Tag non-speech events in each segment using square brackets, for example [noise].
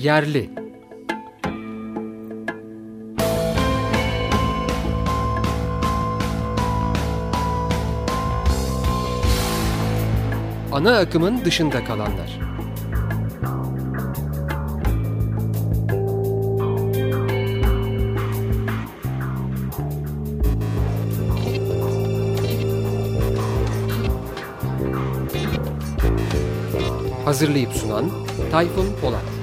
Yerli. Ana akımın dışında kalanlar. Hazırlayıp sunan Tayfun Polat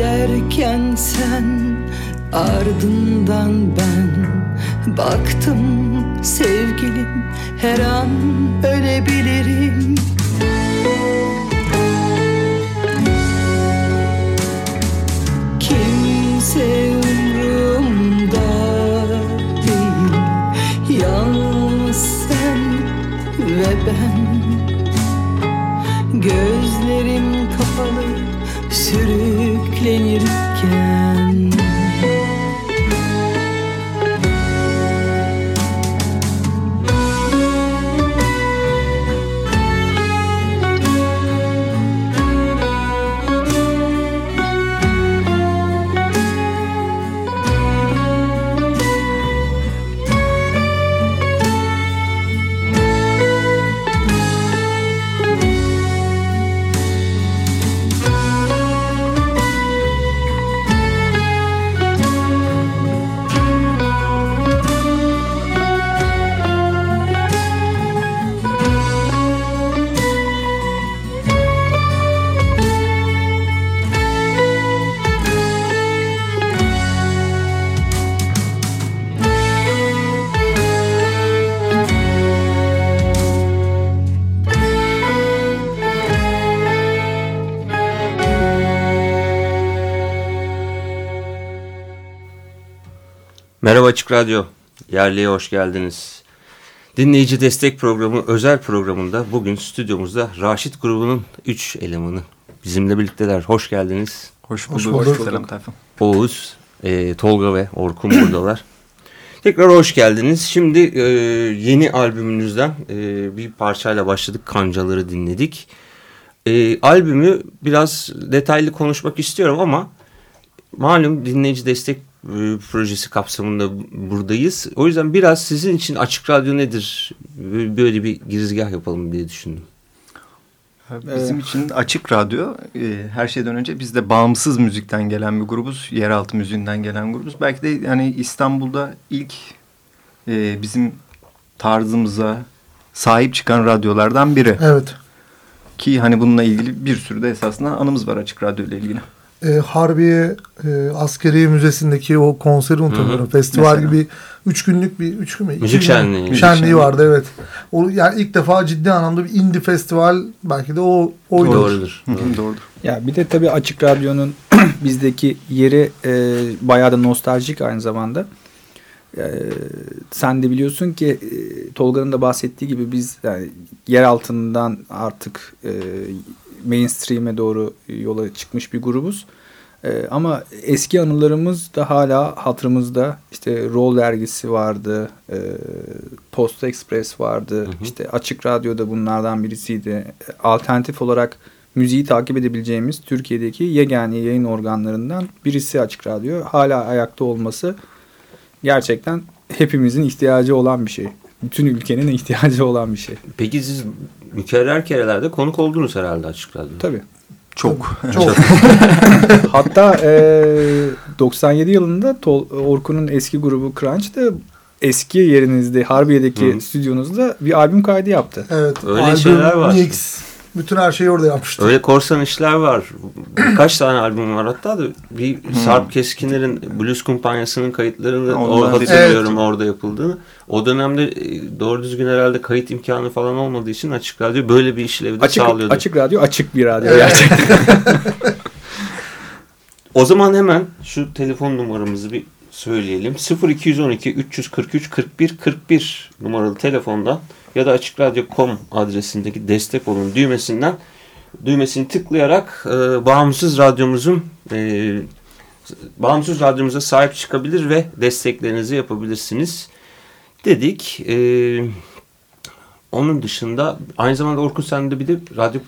giderken sen ardından ben. Baktım sevgilim her an ölebilirim Merhaba Açık Radyo, yerliye hoş geldiniz. Dinleyici Destek Programı özel programında bugün stüdyomuzda Raşit grubunun 3 elemanı bizimle birlikteler. Hoş geldiniz. Hoş bulduk. Hoş bulduk. Oğuz, e, Tolga ve Orkun buradalar. Tekrar hoş geldiniz. Şimdi e, yeni albümünüzden e, bir parçayla başladık. Kancaları dinledik. E, albümü biraz detaylı konuşmak istiyorum ama malum dinleyici destek e, projesi kapsamında buradayız. O yüzden biraz sizin için Açık Radyo nedir? Böyle bir girizgah yapalım diye düşündüm. Bizim için Açık Radyo e, her şeyden önce biz de bağımsız müzikten gelen bir grubuz. Yeraltı müziğinden gelen grubuz. Belki de yani İstanbul'da ilk e, bizim tarzımıza sahip çıkan radyolardan biri. Evet. Ki hani bununla ilgili bir sürü de esasında anımız var Açık Radyo ile ilgili e, Harbiye e, Askeri Müzesi'ndeki o konseri unutamıyorum. Festival Mesela. gibi üç günlük bir üç gün mü? Müzik şenliği. Şenliği vardı evet. O, yani ilk defa ciddi anlamda bir indie festival belki de o oydu. Doğrudur. Doğrudur. Ya bir de tabii Açık Radyo'nun [clears throat] bizdeki yeri e, bayağı da nostaljik aynı zamanda. Ee, sen de biliyorsun ki e, Tolga'nın da bahsettiği gibi biz yani yer altından artık e, mainstream'e doğru yola çıkmış bir grubuz. E, ama eski anılarımız da hala hatırımızda. İşte Roll dergisi vardı, e, Post Express vardı, işte Açık Radyo'da bunlardan birisiydi. Alternatif olarak müziği takip edebileceğimiz Türkiye'deki yegane yayın organlarından birisi Açık Radyo. Hala ayakta olması gerçekten hepimizin ihtiyacı olan bir şey. Bütün ülkenin [laughs] ihtiyacı olan bir şey. Peki siz mükerrer kerelerde konuk oldunuz herhalde Açık Radyo'da. Tabii. Çok. Çok. [laughs] Hatta e, 97 yılında Tol- Orkun'un eski grubu Crunch da eski yerinizde Harbiye'deki Hı. stüdyonuzda bir albüm kaydı yaptı. Evet. Öyle albüm, şeyler var. Mix. Bütün her şeyi orada yapmıştı. Öyle korsan işler var. Birkaç tane albüm var hatta da bir Sarp Keskinler'in Blues Kumpanyası'nın kayıtlarını Onlar o- değil. hatırlıyorum orada yapıldığını. O dönemde e, doğru düzgün herhalde kayıt imkanı falan olmadığı için Açık Radyo böyle bir işlevi de Açık, sağlıyordu. açık radyo açık bir radyo Evet. gerçekten. [laughs] O zaman hemen şu telefon numaramızı bir söyleyelim. 0212 343 41 41 numaralı telefondan ya da açıkradyo.com adresindeki destek olun düğmesinden düğmesini tıklayarak e, bağımsız radyomuzun e, bağımsız radyomuza sahip çıkabilir ve desteklerinizi yapabilirsiniz dedik. E, onun dışında aynı zamanda Orkun sen de bir de radyo,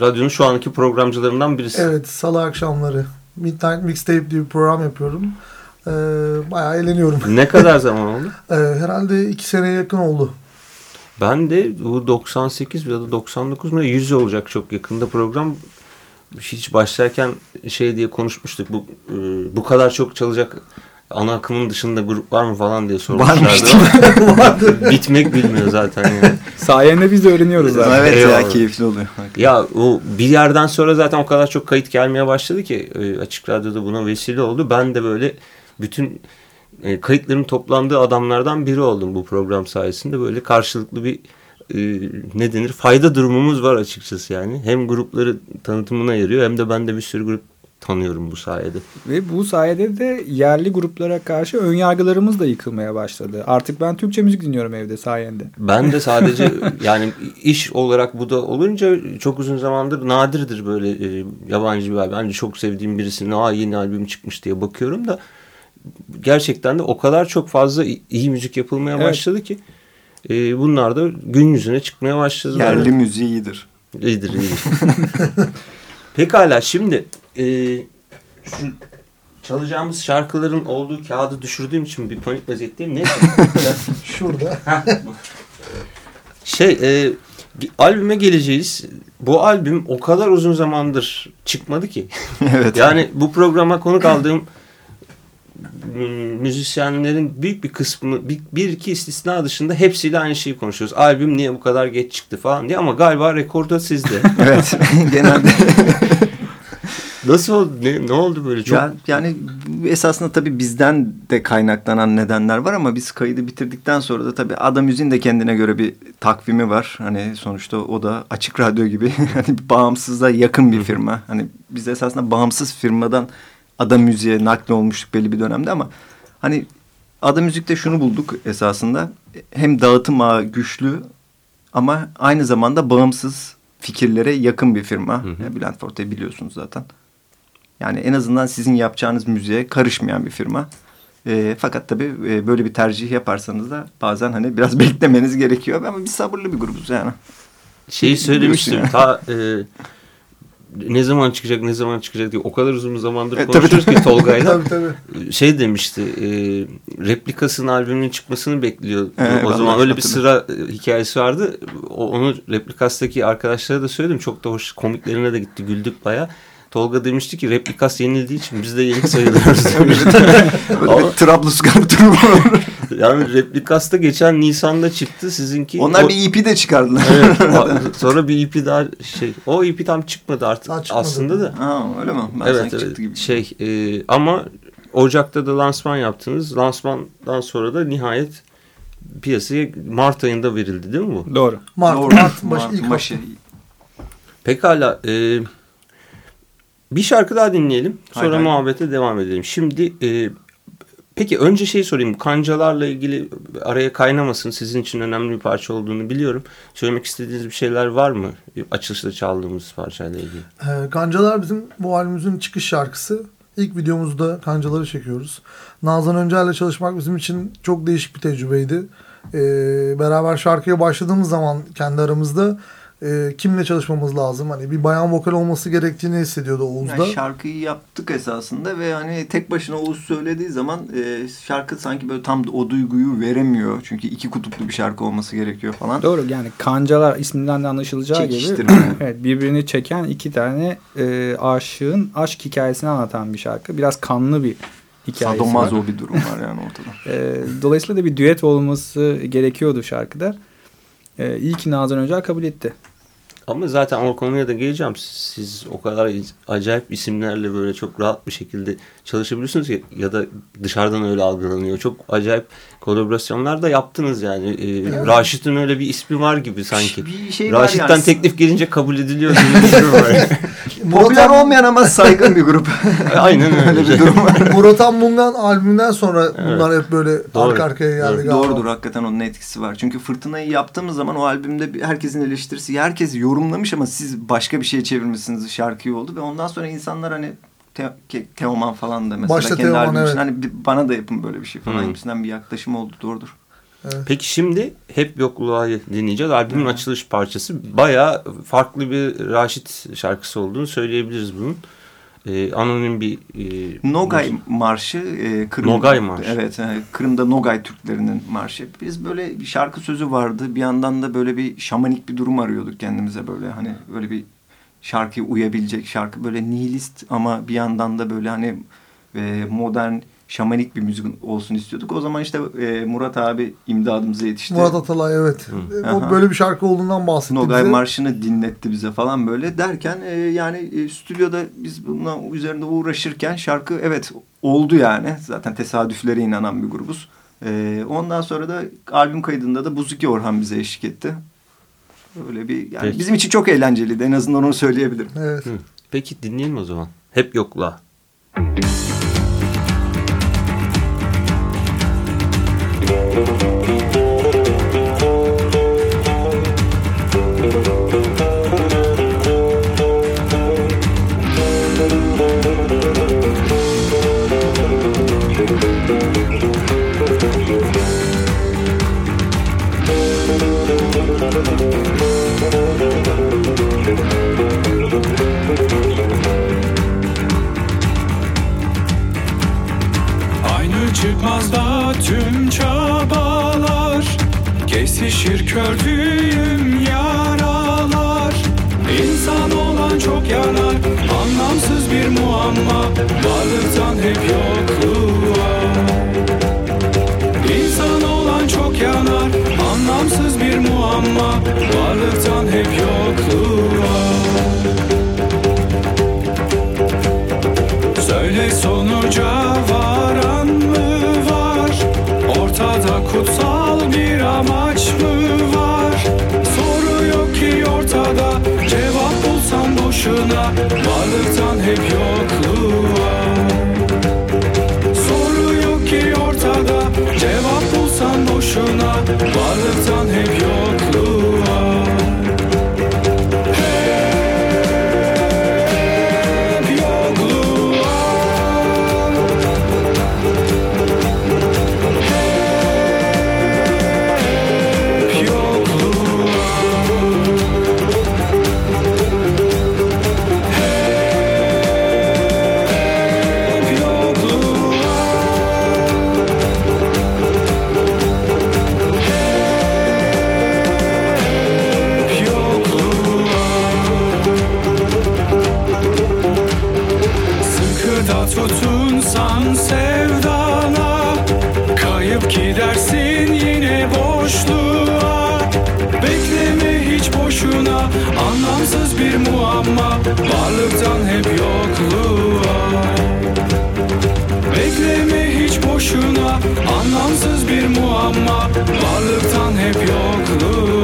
radyonun şu anki programcılarından birisi. Evet salı akşamları Midnight Mixtape diye bir program yapıyorum. Ee, bayağı eğleniyorum. Ne kadar [laughs] zaman oldu? Ee, herhalde iki seneye yakın oldu. Ben de bu 98 ya da 99 mu 100 olacak çok yakında program. Hiç başlarken şey diye konuşmuştuk. Bu e, bu kadar çok çalacak ana akımın dışında grup var mı falan diye sormuşlardı. [laughs] Bitmek bilmiyor zaten yani. Sayende biz de öğreniyoruz abi. evet Eyvallah. ya keyifli oluyor. Ya o bir yerden sonra zaten o kadar çok kayıt gelmeye başladı ki e, Açık Radyo'da buna vesile oldu. Ben de böyle bütün e, kayıtların toplandığı adamlardan biri oldum bu program sayesinde. Böyle karşılıklı bir e, ne denir fayda durumumuz var açıkçası yani. Hem grupları tanıtımına yarıyor hem de ben de bir sürü grup tanıyorum bu sayede. Ve bu sayede de yerli gruplara karşı önyargılarımız da yıkılmaya başladı. Artık ben Türkçe müzik dinliyorum evde sayende. Ben de sadece [laughs] yani iş olarak bu da olunca çok uzun zamandır nadirdir böyle e, yabancı bir albüm. Hani çok sevdiğim birisinin aa yeni albüm çıkmış diye bakıyorum da gerçekten de o kadar çok fazla iyi müzik yapılmaya Evet. başladı ki e, bunlar da gün yüzüne çıkmaya başladı. Yerli müziği iyidir. İyidir iyidir. [laughs] Pekala şimdi e, şu çalacağımız şarkıların olduğu kağıdı düşürdüğüm için bir panik vaziyetteyim. Ne? [laughs] Şurada. Şey, e, albüme geleceğiz. Bu albüm o kadar uzun zamandır çıkmadı ki. [laughs] evet. Yani bu programa konuk aldığım müzisyenlerin büyük bir kısmını bir, bir iki istisna dışında hepsiyle aynı şeyi konuşuyoruz. Albüm niye bu kadar geç çıktı falan diye ama galiba rekorda sizde. [laughs] evet. [laughs] Genelde Nasıl oldu? Ne, ne oldu böyle? Çok Ya, yani esasında tabii bizden de kaynaklanan nedenler var ama biz kaydı bitirdikten sonra da tabii Ada Müziğin de kendine göre bir takvimi var. Hani sonuçta o da açık radyo gibi [laughs] hani bağımsızlığa yakın bir firma. Hani biz esasında bağımsız firmadan Ada Müziğe nakli olmuştuk belli bir dönemde ama hani Ada Müzik'te şunu bulduk esasında. Hem dağıtım ağı güçlü ama aynı zamanda bağımsız fikirlere yakın bir firma. Hı hı. Bülent Forte'yi biliyorsunuz zaten. Yani en azından sizin yapacağınız müziğe karışmayan bir firma. E, fakat tabii e, böyle bir tercih yaparsanız da bazen hani biraz [laughs] beklemeniz gerekiyor. Ama biz sabırlı bir grubuz yani. şeyi söylemiştim. Biliyorsun Ta [laughs] e, ne zaman çıkacak ne zaman çıkacak diye o kadar uzun zamandır E, tabii, konuşuyoruz ki Tolga'yla. [laughs] tabii tabii. şey demişti e, replikasının albümünün çıkmasını bekliyor. Evet, o zaman öyle bir sıra e, hikayesi vardı. O, onu replikastaki arkadaşlara da söyledim. Çok da hoş komiklerine de gitti güldük baya. Tolga demişti ki replikas yenildiği için biz de yenik sayılıyoruz. [laughs] demişti. Trablusgarp durumu olur. yani replikasta geçen Nisan'da çıktı sizinki. Onlar o- bir EP de çıkardılar. Evet, [laughs] sonra bir EP daha şey o EP tam çıkmadı artık Daha çıkmadı. aslında da. ha, öyle mi? Ben evet evet çıktı gibi. şey e, ama Ocak'ta da lansman yaptınız. Lansmandan sonra da nihayet piyasaya Mart ayında verildi değil mi bu? Doğru. Mart, Doğru. Mart başı Mart ilk başı. Pekala e, bir şarkı daha dinleyelim. Sonra haydi. muhabbete devam edelim. Şimdi e, Peki önce şey sorayım. Kancalarla ilgili araya kaynamasın. Sizin için önemli bir parça olduğunu biliyorum. Söylemek istediğiniz bir şeyler var mı? Açılışta çaldığımız parçayla ilgili. Ee, Kancalar bizim bu albümümüzün çıkış şarkısı. İlk videomuzda kancaları çekiyoruz. Nazan Öncel'le çalışmak bizim için çok değişik bir tecrübeydi. Ee, beraber şarkıya başladığımız zaman kendi aramızda e, kimle çalışmamız lazım? Hani bir bayan vokal olması gerektiğini hissediyordu Oğuz'da. Yani şarkıyı yaptık esasında ve hani tek başına Oğuz söylediği zaman e, şarkı sanki böyle tam o duyguyu veremiyor. Çünkü iki kutuplu bir şarkı olması gerekiyor falan. Doğru yani kancalar isminden de anlaşılacağı gibi [clears throat] evet, birbirini çeken iki tane e, aşığın aşk hikayesini anlatan bir şarkı. Biraz kanlı bir hikayesi var. Sadomazo bir durum var yani ortada. [laughs] E, dolayısıyla da bir düet olması gerekiyordu şarkıda. E, iyi ki Nazan Öncel kabul etti. Ama zaten o konuya da geleceğim. Siz o kadar acayip isimlerle böyle çok rahat bir şekilde çalışabiliyorsunuz ki ya da dışarıdan öyle algılanıyor. Çok acayip kolaborasyonlar da yaptınız yani. Ee, Raşit'in öyle bir ismi var gibi sanki. Bir şey Raşit'ten yani. teklif gelince kabul ediliyor gibi bir durum var. [laughs] Popüler olmayan ama saygın bir grup. [laughs] Aynen öyle. bir durum var. [laughs] Murat Anmungan albümünden sonra bunlar hep böyle Doğru. arka arkaya geldi Doğru. galiba. Doğrudur hakikaten onun etkisi var. Çünkü Fırtına'yı yaptığımız zaman o albümde bir- herkesin eleştirisi herkes yorumlamış ama siz başka bir şeye çevirmişsiniz şarkıyı oldu ve ondan sonra insanlar hani Te- Teoman falan da mesela Başta kendi Teoman, evet. hani bana da yapın böyle bir şey falan gibisinden bir yaklaşım oldu doğrudur. Peki şimdi Hep Yokluğa dinleyeceğiz. Albümün açılış parçası. Bayağı farklı bir Raşit şarkısı olduğunu söyleyebiliriz bunun. Ee, anonim bir... E, Nogay Marşı. E, Kırım, Nogay Marşı. Evet. e, Kırım'da Nogay Türklerinin marşı. Biz böyle bir şarkı sözü vardı. Bir yandan da böyle bir şamanik bir durum arıyorduk kendimize böyle. Hani böyle bir şarkıya uyabilecek şarkı. Böyle nihilist ama bir yandan da böyle hani e, modern şamanik bir müzik olsun istiyorduk. O zaman işte e, Murat abi imdadımıza yetişti. Murat Atalay evet. E, O Aha. böyle bir şarkı olduğundan bahsetti Nogay bize. Marşı'nı dinletti bize falan böyle derken e, yani e, stüdyoda biz bununla üzerinde uğraşırken şarkı evet oldu yani. Zaten tesadüflere inanan bir grubuz. E, ondan sonra da albüm kaydında da Buzuki Orhan bize eşlik etti. Öyle bir yani Peki. bizim için çok eğlenceliydi en azından onu söyleyebilirim. Evet. Hı. Peki dinleyelim o zaman. Hep Yokluğa. Aynı çıkmazda tüm çabalar Kesişir kördüğüm yaralar. İnsan olan çok yanar Anlamsız bir muamma Varlıktan hep yokluğa Varlıktan hep yokluğa. Söyle sonuca varan mı var? Ortada kutsal bir amaç mı var? Soru yok ki ortada Cevap bulsam boşuna. Varlıktan hep yokluğa. Soru yok ki ortada Cevap bulsam boşuna. Varlıktan hep yokluğa boşluğa. Bekleme hiç boşuna Anlamsız bir muamma. Varlıktan hep yokluğa. Bekleme hiç boşuna Anlamsız bir muamma. Varlıktan hep yokluğa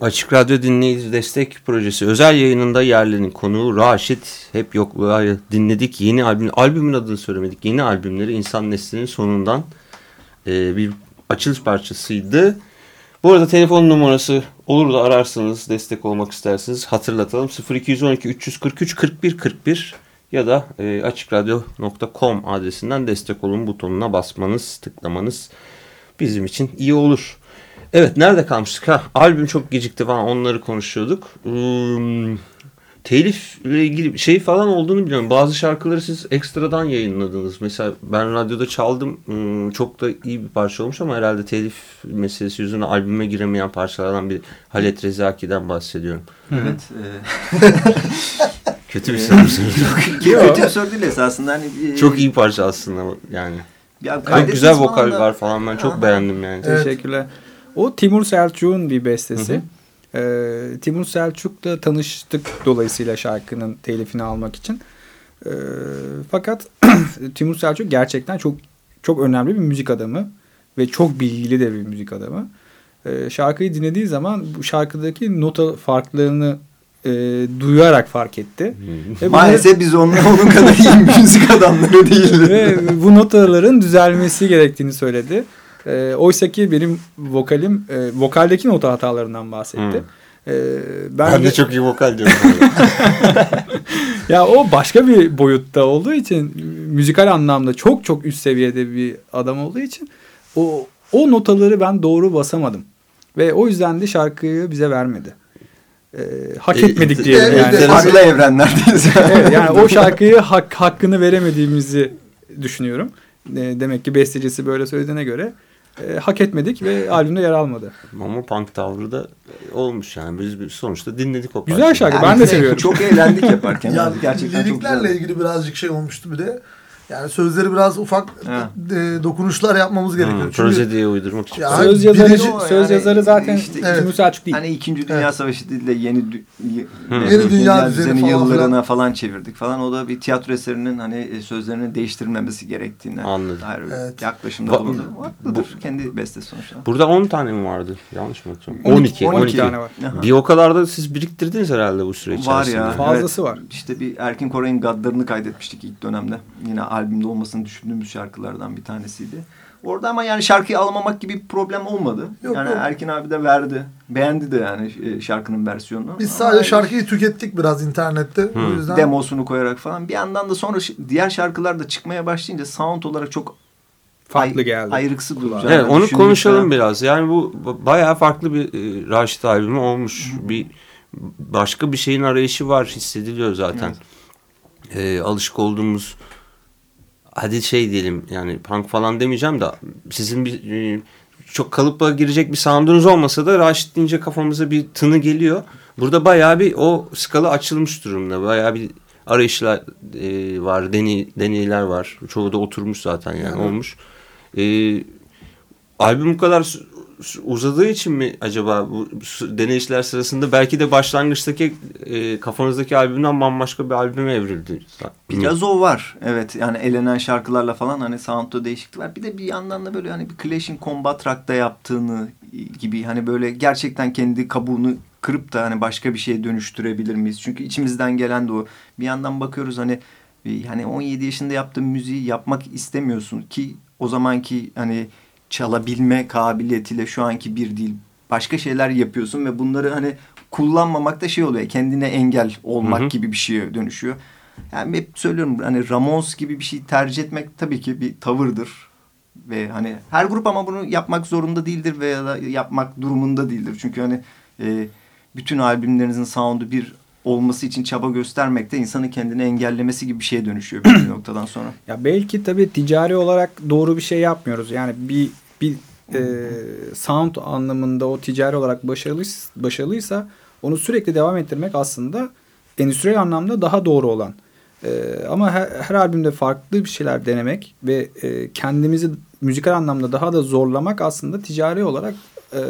Açık Radyo Dinleyici Destek Projesi özel yayınında yerlinin konuğu Raşit Hep Yokluğa dinledik. Yeni albüm, albümün adını söylemedik. Yeni albümleri İnsan Nesli'nin sonundan e, bir açılış parçasıydı. Bu arada telefon numarası olur da ararsanız destek olmak isterseniz hatırlatalım. 0212 343 41 41 ya da e, açıkradyo.com adresinden destek olun butonuna basmanız, tıklamanız bizim için iyi olur. Evet nerede kalmıştık? Ha, albüm çok gecikti falan onları konuşuyorduk. Hmm, telifle ilgili şey falan olduğunu biliyorum. Bazı şarkıları siz ekstradan yayınladınız. Mesela ben radyoda çaldım. Hmm, çok da iyi bir parça olmuş ama herhalde telif meselesi yüzünden albüme giremeyen parçalardan bir Halet Rezaki'den bahsediyorum. Evet. [laughs] Kötü bir soru sordum. Ki kötü bir soru değil esasında. Hani, e, Çok iyi parça aslında yani. Ya güzel vokal da- var falan ben çok Aha. beğendim yani. Evet. Teşekkürler. O Timur Selçuk'un bir bestesi. Ee, Timur Selçuk'la tanıştık dolayısıyla şarkının telifini almak için. Ee, fakat [clears throat] Timur Selçuk gerçekten çok çok önemli bir müzik adamı ve çok bilgili de bir müzik adamı. Ee, şarkıyı dinlediği zaman bu şarkıdaki nota farklarını e, duyarak fark etti. Ve Maalesef biz onun, onun kadar iyi müzik adamları değiliz. ve bu notaların düzelmesi gerektiğini söyledi. E, Oysa ki benim vokalim e, vokaldeki nota hatalarından bahsetti. E, ben, Ben de çok iyi vokal diyorum. [laughs] ya o başka bir boyutta olduğu için müzikal anlamda çok çok üst seviyede bir adam olduğu için o o notaları ben doğru basamadım. Ve o yüzden de şarkıyı bize vermedi. E, hak E, etmedik e, diyelim e, yani. e, Farklı evrenlerdeyiz. [laughs] Evet, yani o şarkıyı hak, hakkını veremediğimizi düşünüyorum. E, demek ki bestecisi böyle söylediğine göre e, hak etmedik ve albümde yer almadı. Ama punk tavrı da olmuş yani. Biz biz sonuçta dinledik o Güzel parçayı. şarkı. Ben de seviyorum. Çok eğlendik yaparken. Ya. Gerçekten çok liriklerle güzel. ilgili birazcık şey olmuştu bir de. Yani sözleri biraz ufak Ha. e, dokunuşlar yapmamız gerekiyor. Hmm, Çünkü prozediye uydurmak için. Ya, söz yazarı, birinci- o söz yani yazarı zaten işte- Evet. Selçuk değil. Hani 2. Dünya Evet. Savaşı değil de yeni dü- y- Yeni Dünya Düzeni falan yıllarına filan. falan çevirdik falan. O da bir tiyatro eserinin hani e, sözlerinin değiştirilmemesi gerektiğine Anladım. dair bir Evet. yaklaşımda Va- bulundu. Haklıdır. Kendi bestesi sonuçta. Burada 10 tane mi vardı? Yanlış mı hatırlıyorum? 12, 12. 12 tane var. Aha. Bir o kadar da siz biriktirdiniz herhalde bu süre Var içerisinde. ya. Fazlası var. İşte bir Erkin Koray'ın Gaddarını kaydetmiştik ilk dönemde. Yine albümde olmasını düşündüğümüz şarkılardan bir tanesiydi. Orada ama yani şarkıyı almamak gibi bir problem olmadı. Yok, yani yok. Erkin abi de verdi. Beğendi de yani e, şarkının versiyonunu. biz Ama sadece şarkıyı tükettik biraz internette. O yüzden demosunu koyarak falan. Bir yandan da sonra diğer şarkılar da çıkmaya başlayınca sound olarak çok Farklı ay- geldi. ayrıksı duracağını Evet onu konuşalım falan. biraz. Yani bu bayağı farklı bir e, Raşit albümü olmuş. Bir başka bir şeyin arayışı var hissediliyor zaten. E, alışık olduğumuz hadi şey diyelim yani punk falan demeyeceğim de sizin bir e, çok kalıpla girecek bir sound'unuz olmasa da Raşit deyince kafamıza bir tını geliyor. Burada bayağı bir o skala açılmış durumda. Bayağı bir arayışlar e, var, deney, deneyler var. Çoğu da oturmuş zaten yani Yani. olmuş. E, albüm bu kadar uzadığı için mi acaba bu deneyişler sırasında belki de başlangıçtaki e, kafanızdaki albümden bambaşka bir albüme evrildi. Biraz o var. Evet yani elenen şarkılarla falan hani sound'da değişiklik var. Bir de bir yandan da böyle hani bir Clash'in Combat Rock'ta yaptığını gibi hani böyle gerçekten kendi kabuğunu kırıp da hani başka bir şeye dönüştürebilir miyiz? Çünkü içimizden gelen de o. Bir yandan bakıyoruz hani yani 17 yaşında yaptığın müziği yapmak istemiyorsun ki o zamanki hani çalabilme kabiliyetiyle şu anki bir değil. Başka şeyler yapıyorsun ve bunları hani kullanmamak da şey oluyor. Kendine engel olmak Hı hı. gibi bir şeye dönüşüyor. Yani hep söylüyorum hani Ramones gibi bir şey tercih etmek tabii ki bir tavırdır. Ve hani her grup ama bunu yapmak zorunda değildir veya da yapmak durumunda değildir. Çünkü hani e, bütün albümlerinizin sound'u bir olması için çaba göstermek de insanı kendini engellemesi gibi bir şeye dönüşüyor bir [clears throat] noktadan sonra. Ya belki tabii ticari olarak doğru bir şey yapmıyoruz. Yani bir bir e, sound anlamında o ticari olarak başarılı başarılıysa onu sürekli devam ettirmek aslında endüstriyel anlamda daha doğru olan. E, ama her, her albümde farklı bir şeyler denemek ve e, kendimizi müzikal anlamda daha da zorlamak aslında ticari olarak e,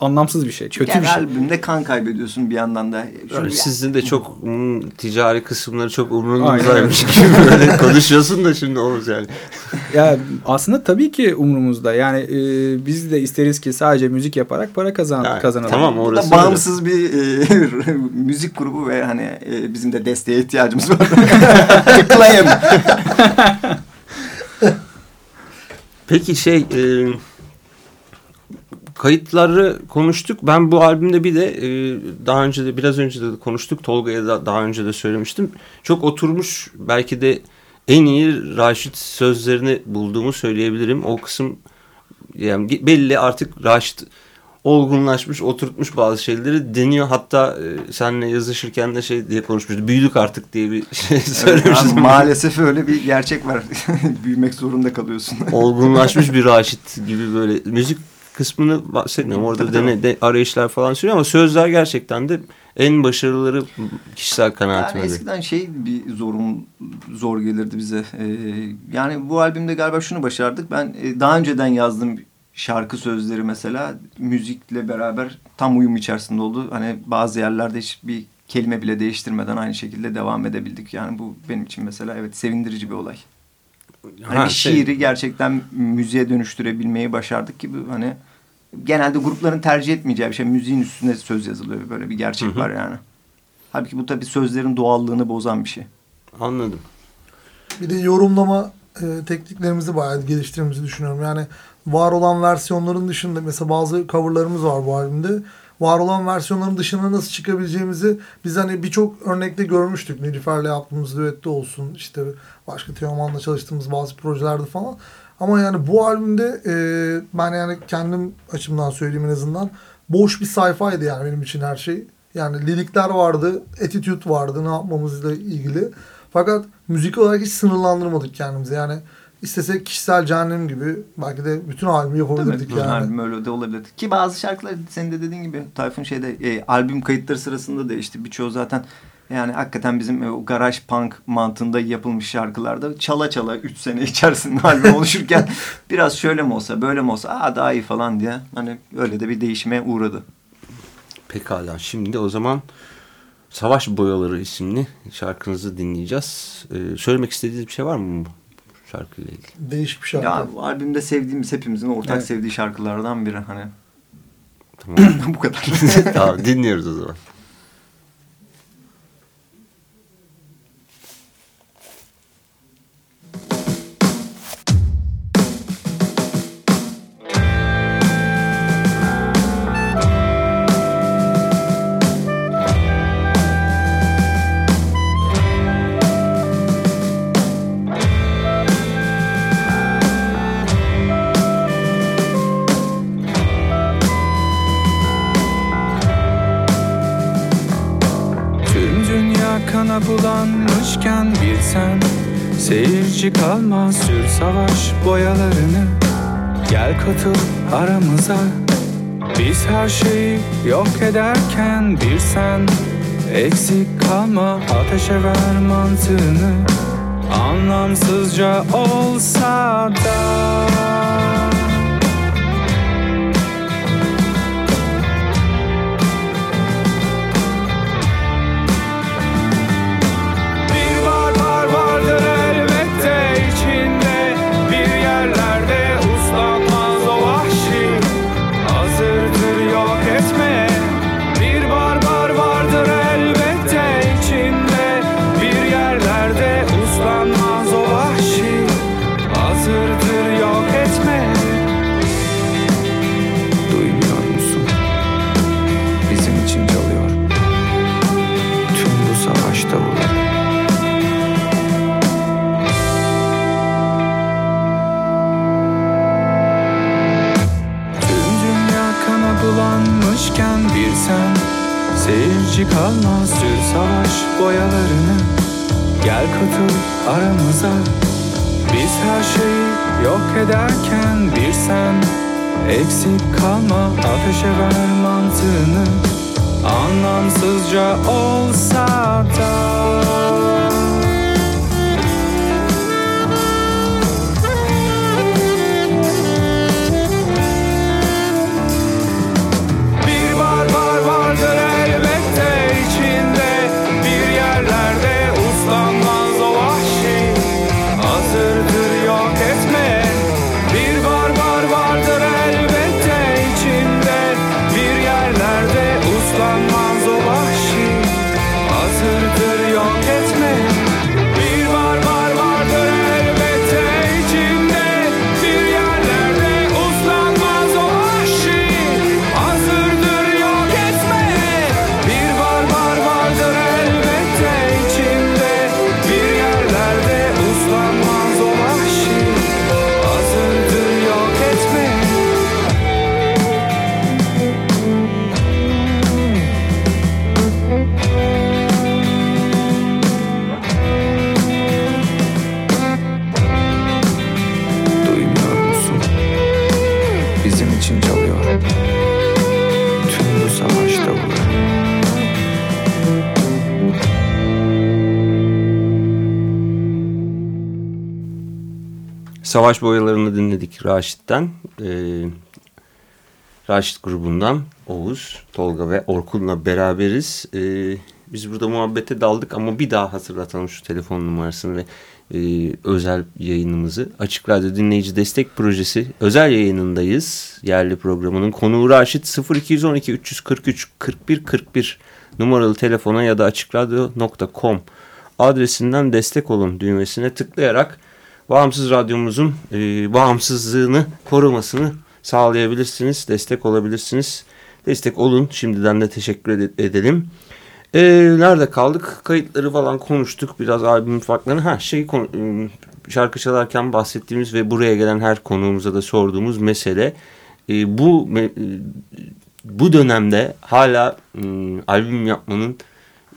anlamsız bir şey. Kötü Yani bir şey. albümde kan kaybediyorsun bir yandan da. Şunu Yani sizin de çok hmm, ticari kısımları çok umurunuzaymış gibi böyle [laughs] konuşuyorsun da şimdi olmaz yani. Ya aslında tabii ki umurumuzda. Yani e, biz de isteriz ki sadece müzik yaparak para kazan Yani kazanalım. tamam, orası da öyle. bağımsız bir e, [laughs] müzik grubu ve hani e, bizim de desteğe ihtiyacımız var. [laughs] Tıklayın. Peki şey e, kayıtları konuştuk. Ben bu albümde bir de e, daha önce de biraz önce de konuştuk. Tolga'ya da daha önce de söylemiştim. Çok oturmuş belki de en iyi Raşit sözlerini bulduğumu söyleyebilirim. O kısım yani belli artık Raşit olgunlaşmış, oturtmuş bazı şeyleri deniyor. Hatta e, seninle yazışırken de şey diye konuşmuştu. Büyüdük artık diye bir şey Evet, söylemiştim. abi, [laughs] maalesef öyle bir gerçek var. [laughs] Büyümek zorunda kalıyorsun. olgunlaşmış bir Raşit gibi böyle müzik kısmını bahsetmiyorum. Orada Tabii, dene, de, arayışlar falan sürüyor ama sözler gerçekten de en başarıları kişisel Yani kanaatime. eskiden şey bir zorum zor gelirdi bize. Ee, yani bu albümde galiba şunu başardık. Ben e, daha önceden yazdığım şarkı sözleri mesela müzikle beraber tam uyum içerisinde oldu. Hani bazı yerlerde hiçbir kelime bile değiştirmeden aynı şekilde devam edebildik. Yani bu benim için mesela evet sevindirici bir olay. Hani Ha, bir şey- şiiri gerçekten müziğe dönüştürebilmeyi başardık gibi hani genelde grupların tercih etmeyeceği bir şey. Müziğin üstüne söz yazılıyor. Böyle bir gerçek Hı hı. var yani. Halbuki bu tabii sözlerin doğallığını bozan bir şey. Anladım. Bir de yorumlama e, tekniklerimizi bayağı geliştirdiğimizi düşünüyorum. Yani var olan versiyonların dışında mesela bazı coverlarımız var bu albümde. Var olan versiyonların dışına nasıl çıkabileceğimizi biz hani birçok örnekte görmüştük. Nilüfer'le yaptığımız düette olsun. işte başka Teoman'la çalıştığımız bazı projelerde falan. Ama yani bu albümde e, ben yani kendim açımdan söyleyeyim en azından boş bir sayfaydı yani benim için her şey. Yani lirikler vardı, attitude vardı ne yapmamızla ilgili. Fakat müzik olarak hiç sınırlandırmadık kendimizi. Yani istesek kişisel cehennem gibi belki de bütün albümü yapabilirdik Tabii, yani. albüm öyle de olabilir. Ki bazı şarkılar senin de dediğin gibi Tayfun şeyde e, albüm kayıtları sırasında da işte birçoğu zaten yani hakikaten bizim e, o garaj punk mantığında yapılmış şarkılarda çala çala 3 sene içerisinde [laughs] albüm oluşurken [laughs] biraz şöyle mi olsa böyle mi olsa aa daha iyi falan diye hani öyle de bir değişime uğradı. Pekala. Şimdi o zaman Savaş Boyaları isimli şarkınızı dinleyeceğiz. Ee, söylemek istediğiniz bir şey var mı bu şarkıyla ilgili? Değişik bir şarkı. Ya albümde sevdiğimiz hepimizin ortak Evet. sevdiği şarkılardan biri hani Tamam. [laughs] bu kadar. tamam dinliyoruz o zaman. Bilsen Seyirci kalma sür savaş boyalarını. Gel katıl aramıza Biz her şeyi yok ederken bir sen Eksik kalma ateşe ver mantığını. Anlamsızca olsa da kalmaz sür savaş boyalarını. Gel katıl aramıza. Biz her şeyi yok ederken bir sen. Eksik kalma ateşe ver mantığını. Anlamsızca olsa da Savaş boyalarını dinledik Raşit'ten. Ee, Raşit grubundan Oğuz, Tolga ve Orkun'la beraberiz. Ee, biz burada muhabbete daldık ama bir daha hatırlatalım şu telefon numarasını ve e, özel yayınımızı. Açık Radyo Dinleyici Destek Projesi özel yayınındayız. Yerli programının konuğu Raşit 0212 343 41 41 numaralı telefona ya da açıkradyo.com adresinden destek olun düğmesine tıklayarak bağımsız radyomuzun e, bağımsızlığını korumasını sağlayabilirsiniz. Destek olabilirsiniz. Destek olun. Şimdiden de teşekkür ed- edelim. E, nerede kaldık? Kayıtları falan konuştuk. Biraz albüm farklarını. Ha şey e, şarkı çalarken bahsettiğimiz ve buraya gelen her konuğumuza da sorduğumuz mesele e, bu e, bu dönemde hala e, albüm yapmanın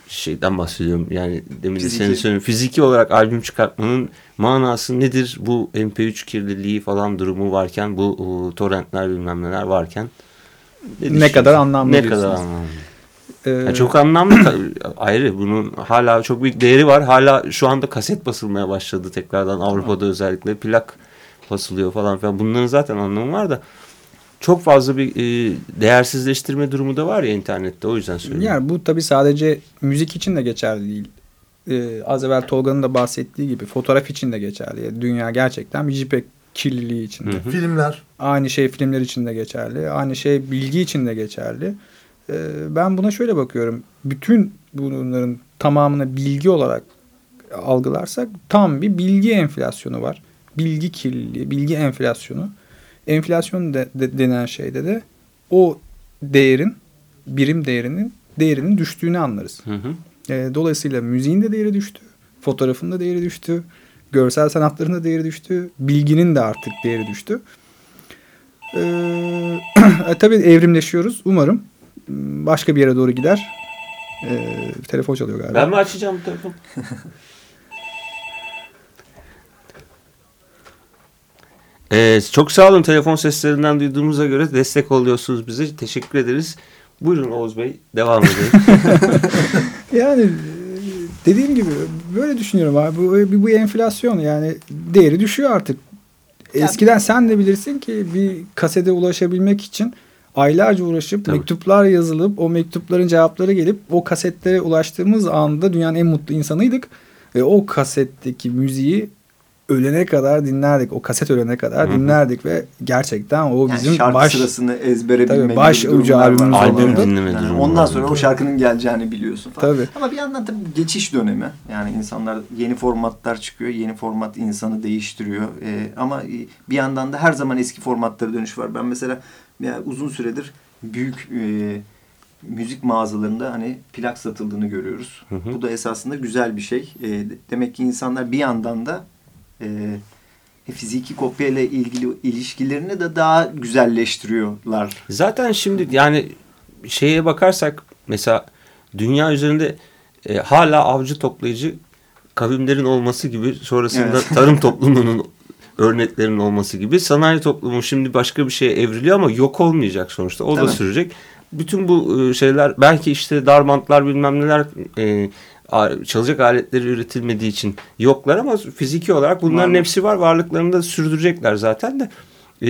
şeyden bahsediyorum. Yani demin de senin söylediğin fiziki olarak albüm çıkartmanın manası nedir? Bu MP3 kirliliği falan durumu varken bu e, torrentler bilmem neler varken Ne kadar anlamlı Ne kadar anlamlı. Ee, Ya çok anlamlı ayrı bunun hala çok büyük değeri var. Hala şu anda kaset basılmaya başladı tekrardan Avrupa'da özellikle plak basılıyor falan filan. Bunların zaten anlamı var da çok fazla bir e, değersizleştirme durumu da var ya internette o yüzden söylüyorum. Yani bu tabii sadece müzik için de geçerli değil. Ee, az evvel Tolga'nın da bahsettiği gibi fotoğraf için de geçerli. Yani dünya gerçekten bir JPEG kirliliği içinde. Hı hı. Filmler. Aynı şey filmler için de geçerli. Aynı şey bilgi için de geçerli. Ee, ben buna şöyle bakıyorum. Bütün bunların tamamını bilgi olarak algılarsak tam bir bilgi enflasyonu var. Bilgi kirliliği, bilgi enflasyonu. Enflasyon de, de- denen şeyde de o değerin, birim değerinin değerinin düştüğünü anlarız. Hı hı. E, dolayısıyla müziğin de değeri düştü. Fotoğrafın da değeri düştü. Görsel sanatların da değeri düştü. Bilginin de artık değeri düştü. E, [clears throat] e, tabii evrimleşiyoruz. Umarım başka bir yere doğru gider. E, telefon çalıyor galiba. Ben mi açacağım bu [laughs] Ee, çok sağ olun telefon seslerinden duyduğumuza göre destek oluyorsunuz bize. Teşekkür ederiz. Buyurun Oğuz Bey devam edelim. [laughs] Yani dediğim gibi böyle düşünüyorum abi. Bu, bu, bu enflasyon yani değeri düşüyor artık. Eskiden sen de bilirsin ki bir kasete ulaşabilmek için aylarca uğraşıp Tabii. mektuplar yazılıp o mektupların cevapları gelip o kasetlere ulaştığımız anda dünyanın en mutlu insanıydık. Ve o kasetteki müziği ölene kadar dinlerdik. O kaset ölene kadar Hı hı. dinlerdik ve gerçekten o Yani bizim şarkı baş sırasını ezbere Tabii, baş ucu albümümüz. Albüm olurdu. dinleme Yani ondan sonra o şarkının geleceğini biliyorsun falan. Tabii. Ama bir yandan tabii geçiş dönemi. Yani insanlar yeni formatlar çıkıyor. Yeni format insanı değiştiriyor. Ee, ama bir yandan da her zaman eski formatlara dönüş var. Ben mesela yani uzun süredir büyük e, müzik mağazalarında hani plak satıldığını görüyoruz. Hı hı. Bu da esasında güzel bir şey. E, demek ki insanlar bir yandan da e, fiziki kopya ile ilgili ilişkilerini de daha güzelleştiriyorlar. Zaten şimdi yani şeye bakarsak mesela dünya üzerinde e, hala avcı toplayıcı kavimlerin olması gibi sonrasında Evet. tarım [laughs] toplumunun örneklerinin olması gibi sanayi toplumu şimdi başka bir şeye evriliyor ama yok olmayacak sonuçta. O da Tabii. sürecek. Bütün bu e, şeyler belki işte darbantlar bilmem neler e, çalacak aletleri üretilmediği için yoklar ama fiziki olarak bunların Var. hepsi var. Varlıklarını da sürdürecekler zaten de. E,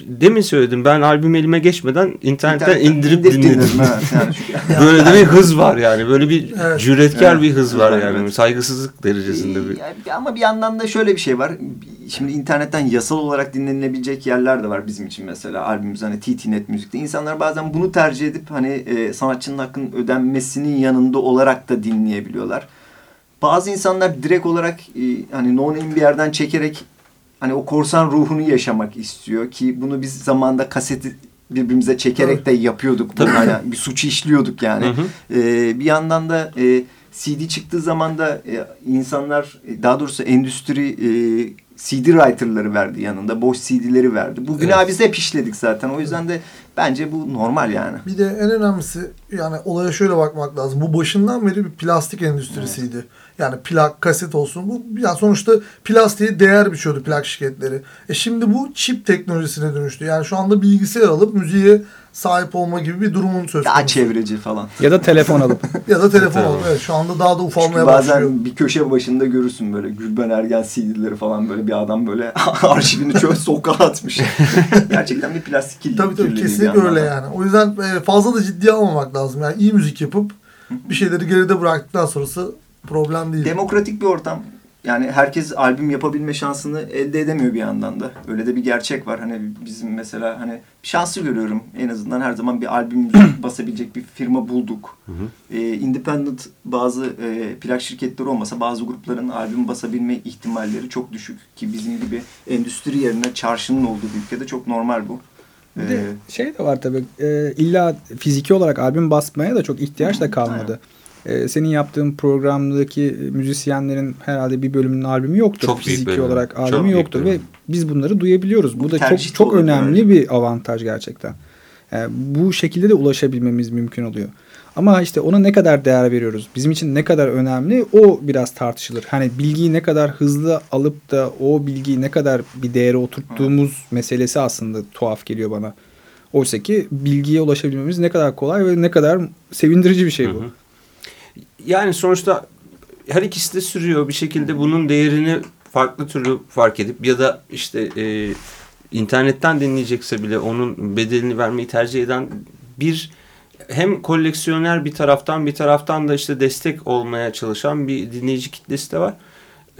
demin söyledim ben albüm elime geçmeden internetten İnternetten indirip indirip dinledim. dinledim, evet. [laughs] Yani şu- Böyle de bir hız var yani. Böyle bir Evet. cüretkar Evet. bir hız var Evet, yani. evet. Saygısızlık derecesinde bir. Ama bir yandan da şöyle bir şey var. Şimdi internetten yasal olarak dinlenilebilecek yerler de var bizim için mesela albümümüz hani TTNet müzikte. İnsanlar bazen bunu tercih edip hani e, sanatçının hakkının ödenmesinin yanında olarak da dinleyebiliyorlar. Bazı insanlar direkt olarak e, hani no bir yerden çekerek hani o korsan ruhunu yaşamak istiyor ki bunu biz zamanda kaseti birbirimize çekerek de yapıyorduk. Tabii. Hani bir suçu işliyorduk yani. Hı hı. Ee, bir yandan da e, CD çıktığı zaman da e, insanlar e, daha doğrusu endüstri e, CD writer'ları verdi yanında. Boş CD'leri verdi. Bu günahı Evet. biz hep işledik zaten. O yüzden de bence bu normal yani. Bir de en önemlisi yani olaya şöyle bakmak lazım. Bu başından beri bir plastik endüstrisiydi. Yani plak, kaset olsun. Bu yani sonuçta plastiğe değer biçiyordu plak şirketleri. E şimdi bu çip teknolojisine dönüştü. Yani şu anda bilgisayar alıp müziğe sahip olma gibi bir durumun söz Daha konusu. çevreci falan. Ya da telefon alıp. [laughs] Ya da telefon alıp. Evet, şu anda daha da ufalmaya bazen başlıyor. bir köşe başında görürsün böyle Gülben Ergen CD'leri falan böyle bir adam böyle [laughs] arşivini çöp sokağa atmış. [laughs] Gerçekten bir plastik kirli. Tabii tabii kesinlikle öyle yani. O yüzden e, fazla da ciddiye almamak lazım. Yani iyi müzik yapıp bir şeyleri geride bıraktıktan sonrası problem değil. Demokratik bir ortam. Yani herkes albüm yapabilme şansını elde edemiyor bir yandan da. Öyle de bir gerçek var. Hani bizim mesela hani şansı görüyorum. En azından her zaman bir albüm [coughs] basabilecek bir firma bulduk. Ee, independent bazı e, plak şirketleri olmasa bazı grupların albüm basabilme ihtimalleri çok düşük. Ki bizim gibi endüstri yerine çarşının olduğu bir ülkede çok normal bu. Bir de Ee, şey de var tabii. e, illa fiziki olarak albüm basmaya da çok ihtiyaç da kalmadı. E, senin yaptığın programdaki müzisyenlerin herhalde bir bölümünün albümü yoktur. Çok büyük fiziki bölümü. olarak Çok albümü büyük yoktur ve biz bunları duyabiliyoruz. Bu Bu da çok çok önemli evet. bir avantaj gerçekten. E, bu şekilde de ulaşabilmemiz mümkün oluyor. Ama işte ona ne kadar değer veriyoruz? Bizim için ne kadar önemli? O biraz tartışılır. Hani bilgiyi ne kadar hızlı alıp da o bilgiyi ne kadar bir değere oturttuğumuz meselesi aslında tuhaf geliyor bana. Oysa ki bilgiye ulaşabilmemiz ne kadar kolay ve ne kadar sevindirici bir şey bu. Hı hı. Yani sonuçta her ikisi de sürüyor. Bir şekilde bunun değerini farklı türlü fark edip ya da işte e, internetten dinleyecekse bile onun bedelini vermeyi tercih eden bir hem koleksiyoner bir taraftan bir taraftan da işte destek olmaya çalışan bir dinleyici kitlesi de var.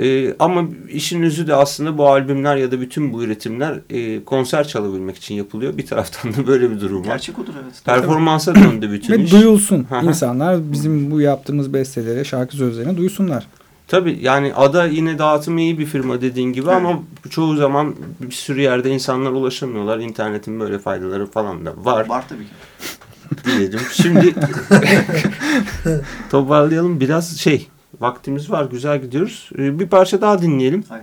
E, ama işin özü de aslında bu albümler ya da bütün bu üretimler e, konser çalabilmek için yapılıyor. Bir taraftan da böyle bir durum var. gerçek odur evet. Performansa döndü bütün Ve iş. duyulsun. Hı hı. İnsanlar bizim bu yaptığımız bestelere, şarkı sözlerine duysunlar. Tabii yani Ada yine dağıtımı iyi bir firma dediğin gibi ama çoğu zaman bir sürü yerde insanlar ulaşamıyorlar. İnternetin böyle faydaları falan da var Var tabii ki. diyelim. Şimdi [laughs] [laughs] toparlayalım biraz şey vaktimiz var güzel gidiyoruz. Ee, Bir parça daha dinleyelim. Hay.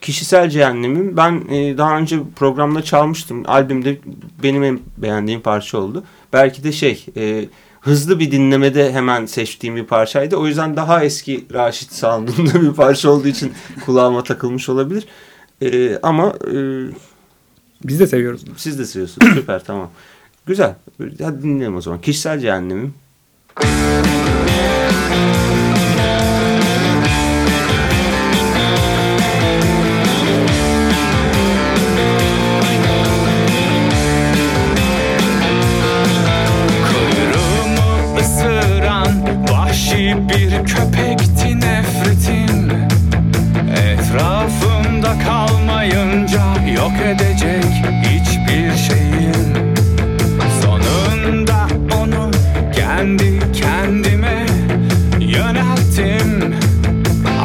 Kişisel cehennemim. Ben e, daha önce programda çalmıştım. Albümde benim en beğendiğim parça oldu. Belki de şey e, hızlı bir dinlemede hemen seçtiğim bir parçaydı. O yüzden daha eski Raşit sound'unda [laughs] bir parça olduğu için kulağıma takılmış olabilir. E, ama e, Biz de seviyoruz. siz de seviyorsunuz. Süper tamam. Güzel. Hadi dinleyelim o zaman. Kişisel cehennemim. Vahşi bir köpekti nefretim Etrafımda kalmayınca yok edecek hiçbir şeyim Sonunda onu kendi kendime yönelttim.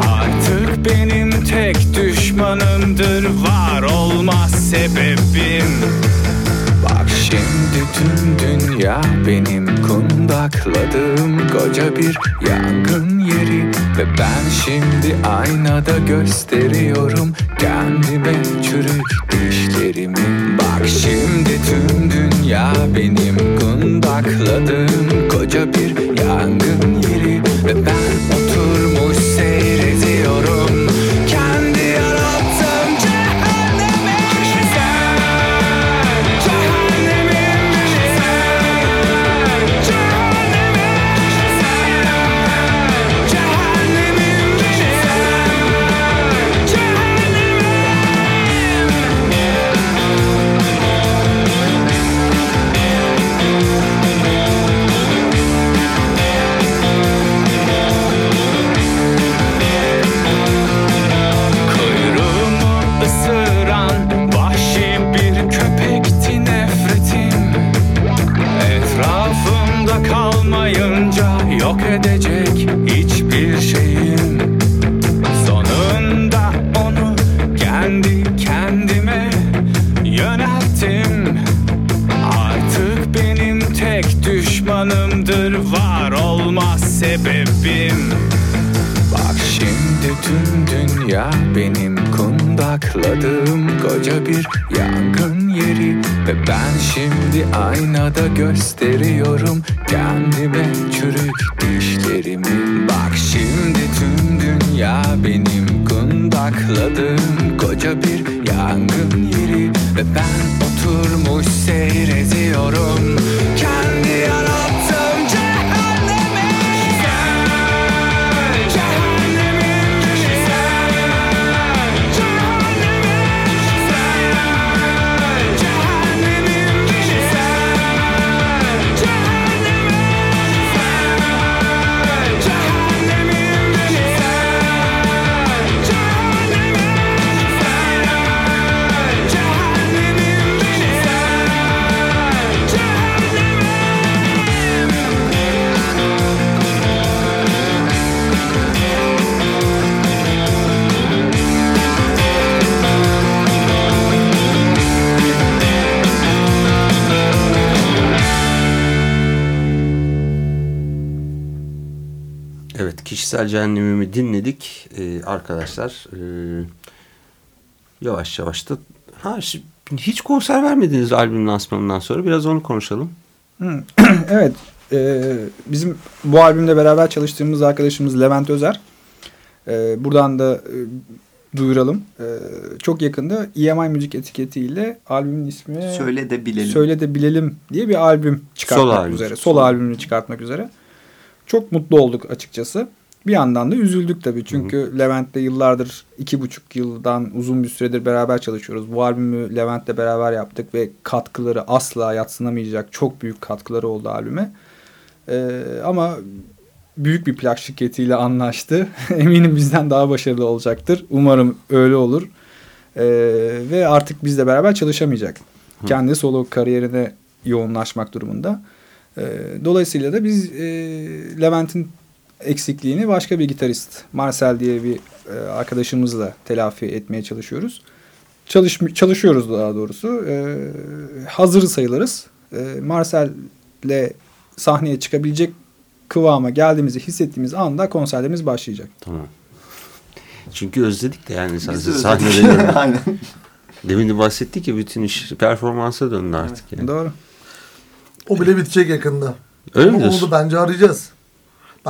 Artık benim tek düşmanımdır var olmaz sebebim. Bak şimdi tüm dünya benim kundakladığım koca bir yangın yeri Ve ben şimdi aynada gösteriyorum kendime çürük dişlerimi Bak şimdi tüm dünya benim kundakladığım koca bir yangın yeri Ve ben kişisel cehennemimi dinledik Ee, arkadaşlar. ee, yavaş yavaş da ha, hiç konser vermediniz albüm lansmanından sonra biraz onu konuşalım. Hı. [clears throat] evet. e, bizim bu albümde beraber çalıştığımız arkadaşımız Levent Özer. E, buradan da e, duyuralım. E, çok yakında EMI müzik etiketiyle albümün ismi Söyle de bilelim. Söyle de bilelim diye bir albüm çıkartmak Solo albüm. üzere. Solo albümünü çıkartmak üzere. Çok mutlu olduk açıkçası. Bir yandan da üzüldük tabii. Çünkü Levent'le yıllardır iki buçuk yıldan uzun bir süredir beraber çalışıyoruz. Bu albümü Levent'le beraber yaptık ve katkıları asla yatsınamayacak çok büyük katkıları oldu albüme. Ee, ama büyük bir plak şirketiyle anlaştı. [laughs] Eminim bizden daha başarılı olacaktır. Umarım öyle olur. Ee, ve artık bizle beraber çalışamayacak. Kendi solo kariyerine yoğunlaşmak durumunda. Ee, dolayısıyla da biz e, Levent'in eksikliğini başka bir gitarist Marcel diye bir e, arkadaşımızla telafi etmeye çalışıyoruz. Çalış, çalışıyoruz daha doğrusu. Ee, hazır sayılırız. Ee, Marcel'le sahneye çıkabilecek kıvama geldiğimizi hissettiğimiz anda konserlerimiz başlayacak. Tamam. Çünkü özledik de yani sadece. [laughs] Aynen. Demin de bahsettik ya bütün iş performansa döndü artık. Yani. Doğru. O bile bitecek yakında. Öyle mi diyorsun? Onu da bence arayacağız.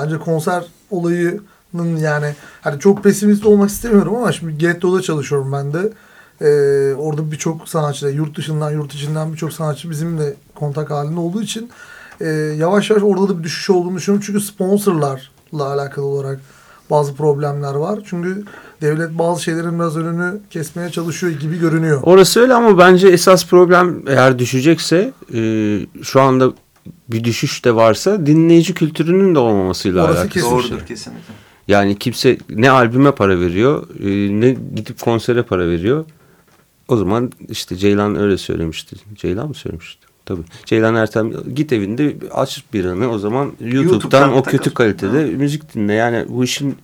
Bence konser olayının yani hani çok pesimist olmak istemiyorum ama şimdi Getto'da çalışıyorum ben de. Ee, orada birçok sanatçı da yurt dışından yurt içinden birçok sanatçı bizimle kontak halinde olduğu için e, yavaş yavaş orada da bir düşüş olduğunu düşünüyorum. Çünkü sponsorlarla alakalı olarak bazı problemler var. Çünkü devlet bazı şeylerin biraz önünü kesmeye çalışıyor gibi görünüyor. Orası öyle ama bence esas problem eğer düşecekse e, şu anda bir düşüş de varsa dinleyici kültürünün de olmamasıyla Orası alakalı. şey. Doğrudur kesinlikle. Yani kimse ne albüme para veriyor e, ne gidip konsere para veriyor. O zaman işte Ceylan öyle söylemişti. Ceylan mı söylemişti? Tabii. Ceylan Ertem git evinde aç bir anı o zaman YouTube'dan, YouTube'dan o kötü kalitede müzik dinle. Yani bu işin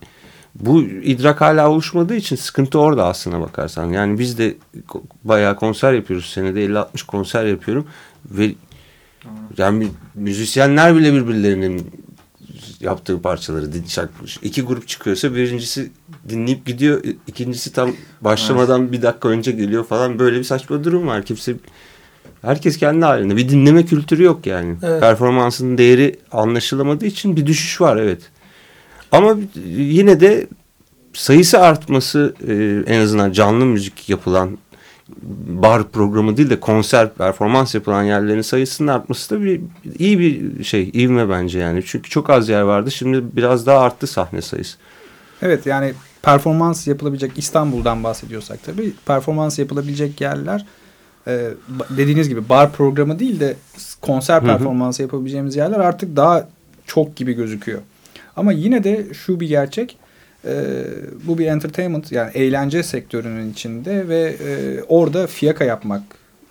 bu idrak hala oluşmadığı için sıkıntı orada aslına bakarsan. Yani biz de bayağı konser yapıyoruz. Senede 50-60 konser yapıyorum ve yani müzisyenler bile birbirlerinin yaptığı parçaları şarkı iki grup çıkıyorsa birincisi dinleyip gidiyor ikincisi tam başlamadan bir dakika önce geliyor falan. Böyle bir saçma durum var. Kimse herkes kendi halinde. Bir dinleme kültürü yok yani. Evet. performansının değeri anlaşılamadığı için bir düşüş var evet. Ama yine de sayısı artması e, en azından canlı müzik yapılan bar programı değil de konser performans yapılan yerlerin sayısının artması da bir iyi bir şey ivme bence yani. Çünkü çok az yer vardı. Şimdi biraz daha arttı sahne sayısı. Evet yani performans yapılabilecek İstanbul'dan bahsediyorsak tabii performans yapılabilecek yerler e, dediğiniz gibi bar programı değil de konser performansı yapabileceğimiz yerler artık daha çok gibi gözüküyor. Ama yine de şu bir gerçek e, bu bir entertainment yani eğlence sektörünün içinde ve e, orada fiyaka yapmak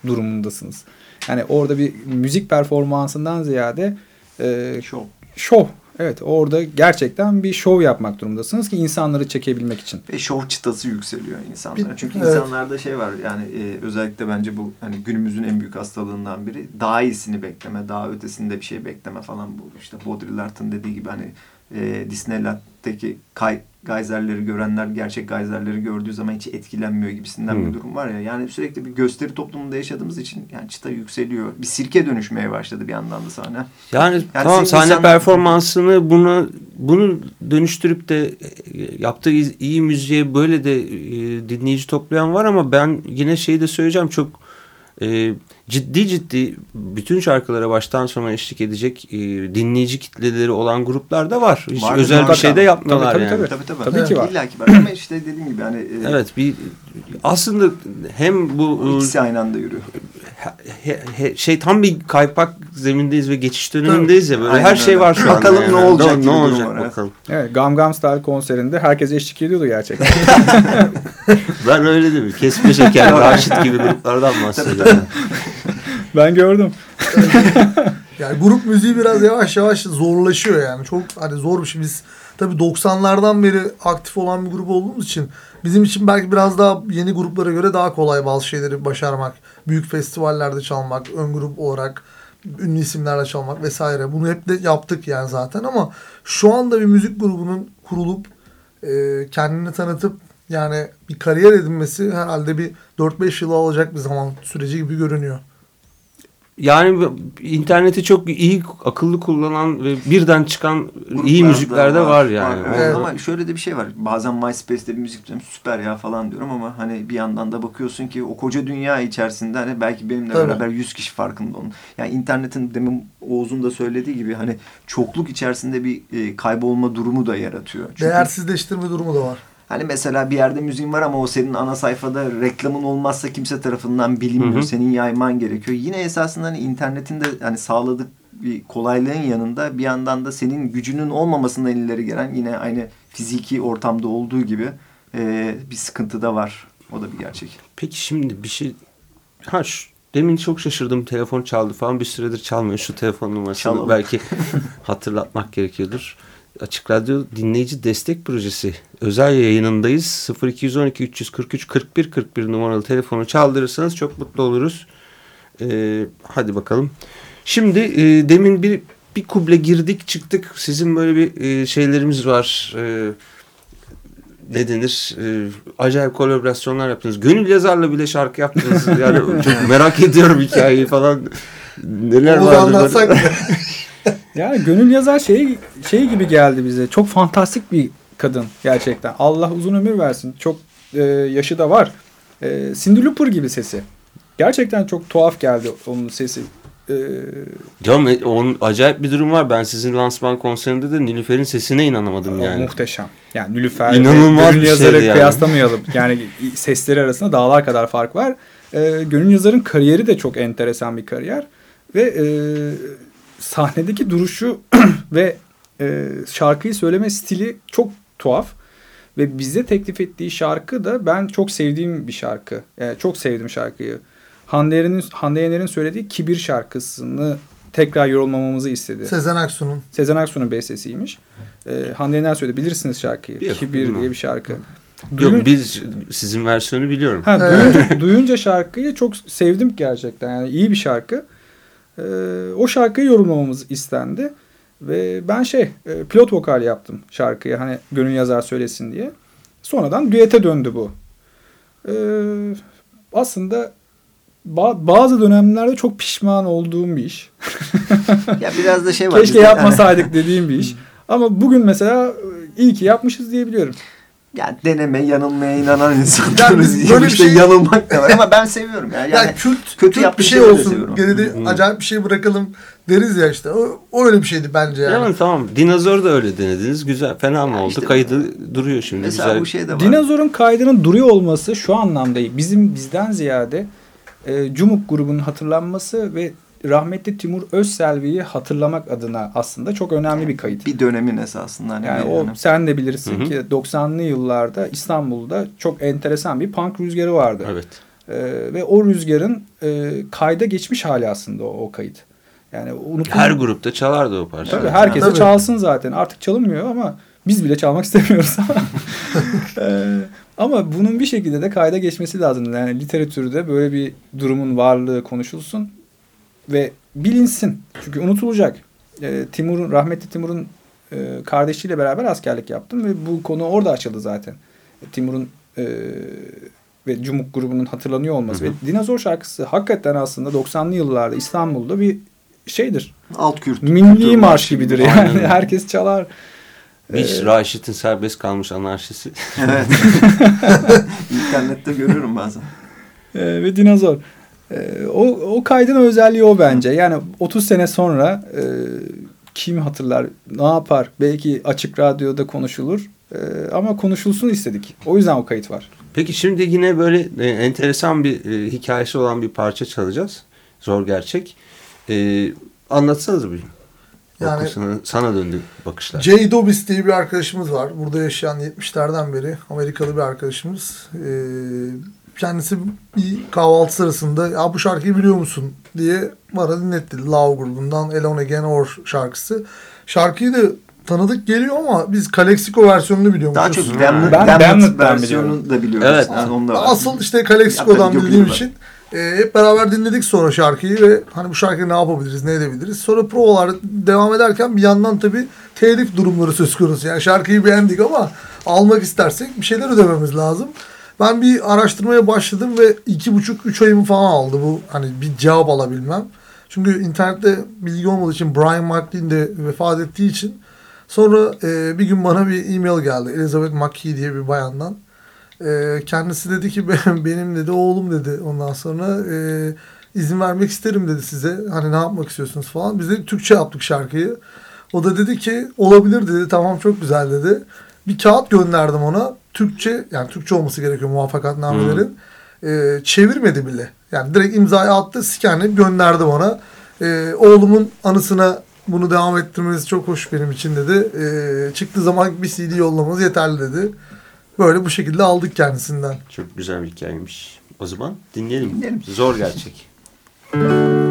durumundasınız. Yani orada bir müzik performansından ziyade e, Şov. şov. Evet orada gerçekten bir şov yapmak durumundasınız ki insanları çekebilmek için. Ve şov çıtası yükseliyor insanlara. Çünkü evet. insanlarda şey var yani e, özellikle bence bu hani günümüzün en büyük hastalığından biri daha iyisini bekleme, daha ötesinde bir şey bekleme falan bu. İşte Baudrillard'ın dediği gibi hani e, Disneyland'daki kay, gayzerleri görenler gerçek gayzerleri gördüğü zaman hiç etkilenmiyor gibisinden Hmm. bir durum var ya. Yani sürekli bir gösteri toplumunda yaşadığımız için yani çıta yükseliyor. Bir sirke dönüşmeye başladı bir yandan da sahne. Yani, tamam senin sahne insan- performansını bunu bunu dönüştürüp de e, yaptığı iyi, iyi müziğe böyle de e, dinleyici toplayan var ama ben yine şeyi de söyleyeceğim çok e, ciddi ciddi bütün şarkılara baştan sona eşlik edecek e, dinleyici kitleleri olan gruplar da var. Hiç Var, özel bir şey de yapmıyorlar Tabii, yani. tabii, Tabii tabii. Tabii ki var. İlla ki var ama işte dediğim gibi hani e, Evet bir aslında hem bu ikisi aynı anda yürüyor. He- he- şey tam bir kaypak zemindeyiz ve geçiş dönemindeyiz ya böyle Aynen her şey öyle. var şu anda. Bakalım ne olacak Ne, olacak evet. bakalım. Evet, Gam Gam Style konserinde herkes eşlik ediyordu gerçekten. [laughs] Ben öyle değil mi? Kesme şeker, [laughs] Raşit gibi gruplardan bahsediyorum. [laughs] ben gördüm. Yani grup müziği biraz yavaş yavaş zorlaşıyor yani. Çok hani zor bir şey. Biz tabii 90'lardan beri aktif olan bir grup olduğumuz için bizim için belki biraz daha yeni gruplara göre daha kolay bazı şeyleri başarmak. Büyük festivallerde çalmak, ön grup olarak ünlü isimlerle çalmak vesaire. Bunu hep de yaptık yani zaten ama şu anda bir müzik grubunun kurulup e, kendini tanıtıp yani bir kariyer edinmesi herhalde bir 4-5 yıl alacak bir zaman süreci gibi görünüyor. Yani interneti çok iyi, akıllı kullanan ve birden çıkan iyi Gruplarda müzikler de var yani. evet. Evet. Ama şöyle de bir şey var. Bazen MySpace'te bir müzik dinliyorum, süper ya falan diyorum ama hani bir yandan da bakıyorsun ki o koca dünya içerisinde hani belki benimle Tabii. beraber 100 kişi farkında onun. Yani internetin demin Oğuz'un da söylediği gibi hani çokluk içerisinde bir e, kaybolma durumu da yaratıyor. Çünkü Değersizleştirme durumu da var. Hani mesela bir yerde müziğin var ama o senin ana sayfada reklamın olmazsa kimse tarafından bilinmiyor. Hı hı. Senin yayman gerekiyor. Yine esasında hani internetin de hani sağladık bir kolaylığın yanında bir yandan da senin gücünün olmamasından ileri gelen yine aynı fiziki ortamda olduğu gibi e, bir sıkıntı da var. O da bir gerçek. Peki şimdi bir şey... Ha şu, demin çok şaşırdım telefon çaldı falan bir süredir çalmıyor şu telefon numarasını Çalalım. belki [laughs] hatırlatmak gerekiyordur. Açık Radyo Dinleyici Destek Projesi özel yayınındayız. 0212 343 41 41 numaralı telefonu çaldırırsanız çok mutlu oluruz. Ee, hadi bakalım. Şimdi e, demin bir bir kuble girdik çıktık. Sizin böyle bir e, şeylerimiz var. E, ne denir? E, acayip kolaborasyonlar yaptınız. Gönül yazarla bile şarkı yaptınız. Yani [laughs] çok merak ediyorum hikayeyi falan. Neler Onu vardı? anlatsak [laughs] Yani Gönül Yazar şey şey gibi geldi bize. Çok fantastik bir kadın gerçekten. Allah uzun ömür versin. Çok e, yaşı da var. E, Cyndi Lauper gibi sesi. Gerçekten çok tuhaf geldi onun sesi. E, Canım e, onun acayip bir durum var. Ben sizin lansman konserinde de Nilüfer'in sesine inanamadım yani. Muhteşem. Yani Nilüfer İnanılmaz Gönül Yazar'ı yani. kıyaslamayalım. Yani sesleri arasında dağlar kadar fark var. E, Gönül Yazar'ın kariyeri de çok enteresan bir kariyer. Ve e, sahnedeki duruşu [clears throat] ve e, şarkıyı söyleme stili çok tuhaf. Ve bize teklif ettiği şarkı da ben çok sevdiğim bir şarkı. Yani çok sevdim şarkıyı. Hande Yener'in Hande Yener'in söylediği Kibir şarkısını tekrar yorulmamamızı istedi. Sezen Aksu'nun. Sezen Aksu'nun bestesiymiş. Ee, Hande Yener söyledi. Bilirsiniz şarkıyı. Yok, Kibir bilmem. diye bir şarkı. Duyun- Yok biz sizin versiyonu biliyorum. Ha, Evet. duyunca, duyunca şarkıyı çok sevdim gerçekten. Yani iyi bir şarkı. Ee, o şarkıyı yorumlamamız istendi. Ve ben şey e, pilot vokal yaptım şarkıyı hani gönül yazar söylesin diye. Sonradan düete döndü bu. Ee, aslında ba- bazı dönemlerde çok pişman olduğum bir iş. [laughs] Ya biraz da şey var. Keşke yapmasaydık [laughs] dediğim bir iş. Ama bugün mesela e, iyi ki yapmışız diyebiliyorum. Yani deneme, yanılmaya inanan Yani insanlarız. Yani böyle bir işte şey- yanılmak da var ama ben seviyorum ya. Yani, Yani, kült, kötü kült bir şey olsun. Geride acayip bir şey bırakalım deriz ya işte. O, o öyle bir şeydi bence yani. Yani tamam dinozor da öyle denediniz. Güzel fena mı oldu? işte- Kaydı duruyor şimdi. Mesela Güzel. bu şey de var. Dinozorun kaydının duruyor olması şu anlamda bizim bizden ziyade e, Cumhuk grubunun hatırlanması ve rahmetli Timur Özselvi'yi hatırlamak adına aslında çok önemli bir kayıt. bir dönemin esasında. Hani Yani bir- o hani- sen de bilirsin Hı hı. ki 90'lı yıllarda İstanbul'da çok enteresan bir punk rüzgarı vardı. Evet. E, ve o rüzgarın e, kayda geçmiş hali aslında o, o kayıt. Yani unutulmuş. Her grupta çalardı o parça. Tabii herkese Tabii. çalsın zaten. Artık çalınmıyor ama biz bile çalmak istemiyoruz ama. [laughs] Ee, ama bunun bir şekilde de kayda geçmesi lazım. Yani literatürde böyle bir durumun varlığı konuşulsun ve bilinsin. Çünkü unutulacak. Ee, Timur'un rahmetli Timur'un e, e, kardeşiyle beraber askerlik yaptım ve bu konu orada açıldı zaten. Timur'un e, ve Cumhur grubunun hatırlanıyor olması ve Dinozor şarkısı hakikaten aslında 90'lı yıllarda İstanbul'da bir şeydir. Alt kürt. Milli kültür marş gibidir yani. Aynen. Herkes çalar. Biz Ee, Raşit'in serbest kalmış anarşisi. Evet. [laughs] İnternette görüyorum bazen. Ee, ve dinozor. Ee, o, o kaydın özelliği o bence. Yani 30 sene sonra e, kim hatırlar, ne yapar? Belki açık radyoda konuşulur. Ee, ama konuşulsun istedik. O yüzden o kayıt var. Peki şimdi yine böyle e, enteresan bir e, hikayesi olan bir parça çalacağız. Zor gerçek. E, anlatsanız bir. Yani- sana, sana döndü bakışlar. Jay Dobis diye bir arkadaşımız var. Burada yaşayan 70'lerden beri Amerikalı bir arkadaşımız. Ee, kendisi bir kahvaltı sırasında ya bu şarkıyı biliyor musun diye bana dinletti. Love grubundan Alone Again Or şarkısı. Şarkıyı da tanıdık geliyor ama biz Calexico versiyonunu biliyormuşuz. Daha çok Damned, Ben Damned Damned'den versiyonunu da biliyoruz. Evet. Yani onu da var. Asıl işte Calexico'dan Yaprak bildiğim için e, hep beraber dinledik sonra şarkıyı ve hani bu şarkıyı ne yapabiliriz, ne edebiliriz. Sonra provalar devam ederken bir yandan tabii telif durumları söz konusu. Yani şarkıyı beğendik ama almak istersek bir şeyler ödememiz lazım. Ben bir araştırmaya başladım ve iki buçuk, üç ayımı falan aldı bu hani bir cevap alabilmem. Çünkü internette bilgi olmadığı için Brian McLean de vefat ettiği için sonra e, bir gün bana bir e-mail geldi. Elizabeth McKee diye bir bayandan. E, kendisi dedi ki [laughs] benim, dedi oğlum dedi. Ondan sonra e, izin vermek isterim dedi size. Hani ne yapmak istiyorsunuz falan. Biz de Türkçe yaptık şarkıyı. O da dedi ki olabilir dedi. Tamam çok güzel dedi. Bir kağıt gönderdim ona. Türkçe yani Türkçe olması gerekiyor muvaffakatnamelerin. E, çevirmedi bile. Yani direkt imzayı attı, scanleyip gönderdi bana. E, oğlumun anısına bunu devam ettirmeniz çok hoş benim için dedi. E, çıktığı zaman bir CD yollamanız yeterli dedi. Böyle bu şekilde aldık kendisinden. Çok güzel bir hikayeymiş. O zaman dinleyelim. Dinleyelim. Zor gerçek. [laughs]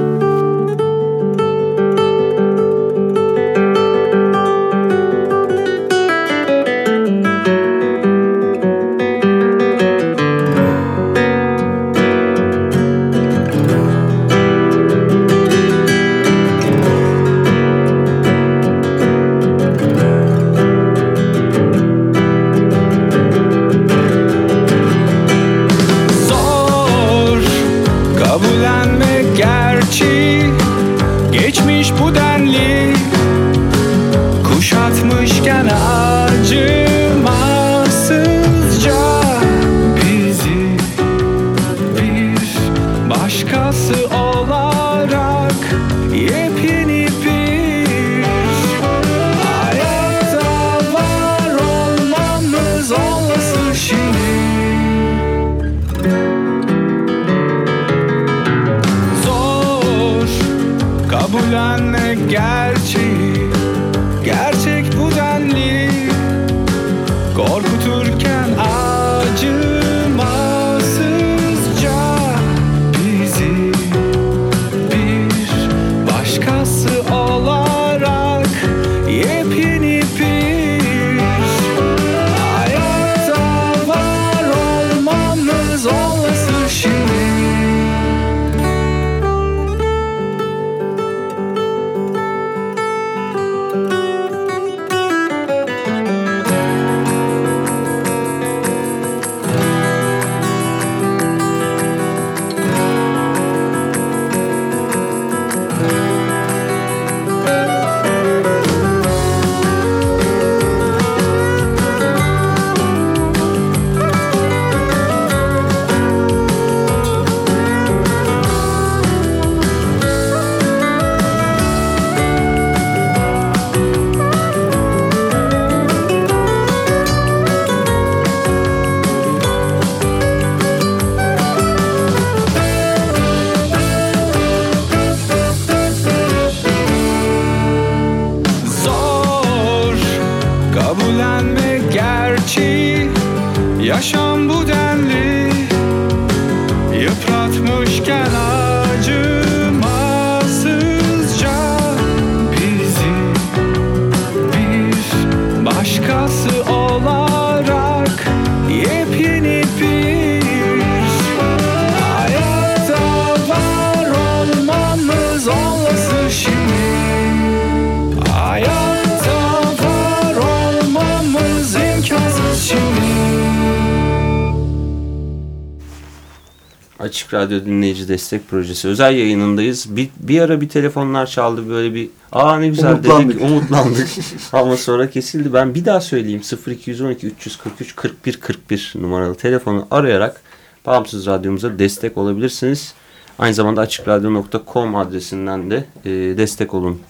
Radyo Dinleyici Destek Projesi özel yayınındayız. Bir, bir ara bir telefonlar çaldı böyle bir aa ne güzel Umutlandık. dedik umutlandık [laughs] ama sonra kesildi. Ben bir daha söyleyeyim 0212 343 41 41 numaralı telefonu arayarak Bağımsız Radyomuza destek olabilirsiniz. Aynı zamanda açıkradyo.com adresinden de e, destek olun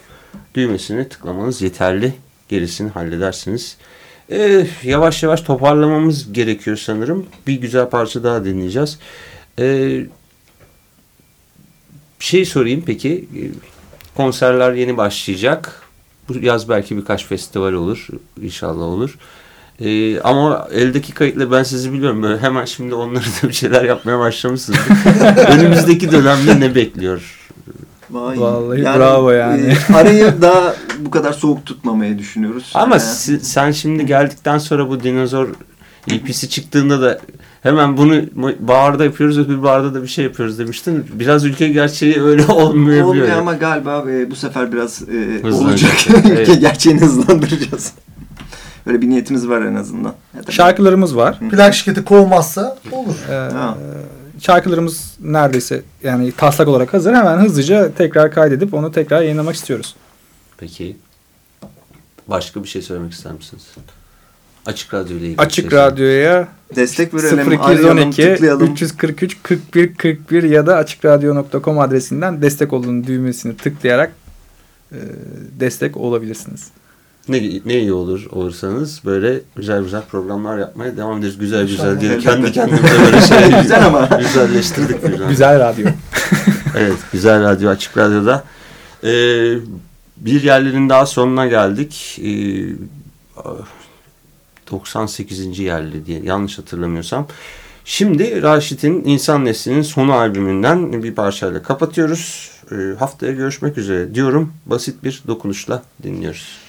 düğmesini tıklamanız yeterli. Gerisini halledersiniz. E, yavaş yavaş toparlamamız gerekiyor sanırım. Bir güzel parça daha dinleyeceğiz. E, bir şey sorayım peki. E, Konserler yeni başlayacak. Bu yaz belki birkaç festival olur. İnşallah olur. E, ama eldeki kayıtla ben sizi biliyorum. Böyle hemen şimdi onları da bir şeyler yapmaya başlamışsınız. [laughs] Önümüzdeki dönemde ne bekliyor? Vay. Vallahi bravo yani. e, arayı daha bu kadar soğuk tutmamayı düşünüyoruz. Ama Ee, si- sen şimdi geldikten sonra bu dinozor EP'si çıktığında da hemen bunu baharda yapıyoruz öbür baharda da bir şey yapıyoruz demiştin. Biraz ülke gerçeği öyle [laughs] olmuyor. Olmuyor ama galiba e, bu sefer biraz e, olacak. Evet. [laughs] Ülke gerçeğini hızlandıracağız. Böyle bir niyetimiz var en azından. Ya tabii- Şarkılarımız var. Plak şirketi kovmazsa olur. Ee, Ha. şarkılarımız neredeyse yani taslak olarak hazır. Hemen hızlıca tekrar kaydedip onu tekrar yayınlamak istiyoruz. Peki. Başka bir şey söylemek ister misiniz? Açık Radyo ile ilgili. Açık Radyo'ya Destek verelim, arayalım, 0212 tıklayalım. 343 41 41 ya da açıkradyo.com adresinden destek olun düğmesini tıklayarak e, destek olabilirsiniz. Ne, ne iyi olur olursanız böyle güzel güzel programlar yapmaya devam ederiz. Güzel güzel diye kendi kendimize böyle şey [laughs] Güzel ama. güzelleştirdik birden. Güzel radyo. [laughs] Evet, Güzel Radyo Açık Radyo'da. Ee, bir yerlerin daha sonuna geldik. Ee, 98. yerli diye yanlış hatırlamıyorsam. Şimdi Raşit'in İnsan Nesli'nin sonu albümünden bir parçayla kapatıyoruz. Ee, haftaya görüşmek üzere diyorum. Basit bir dokunuşla dinliyoruz.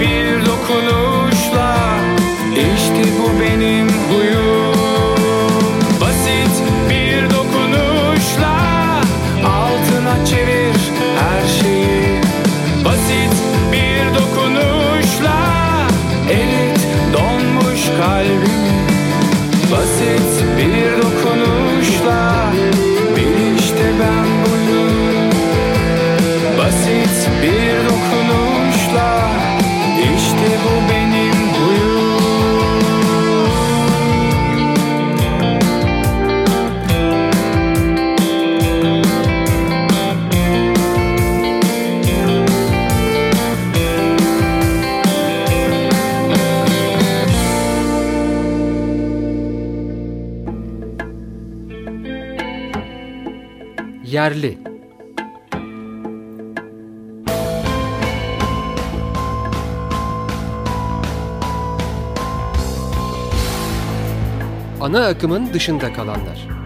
Basit Yerli Ana akımın dışında kalanlar.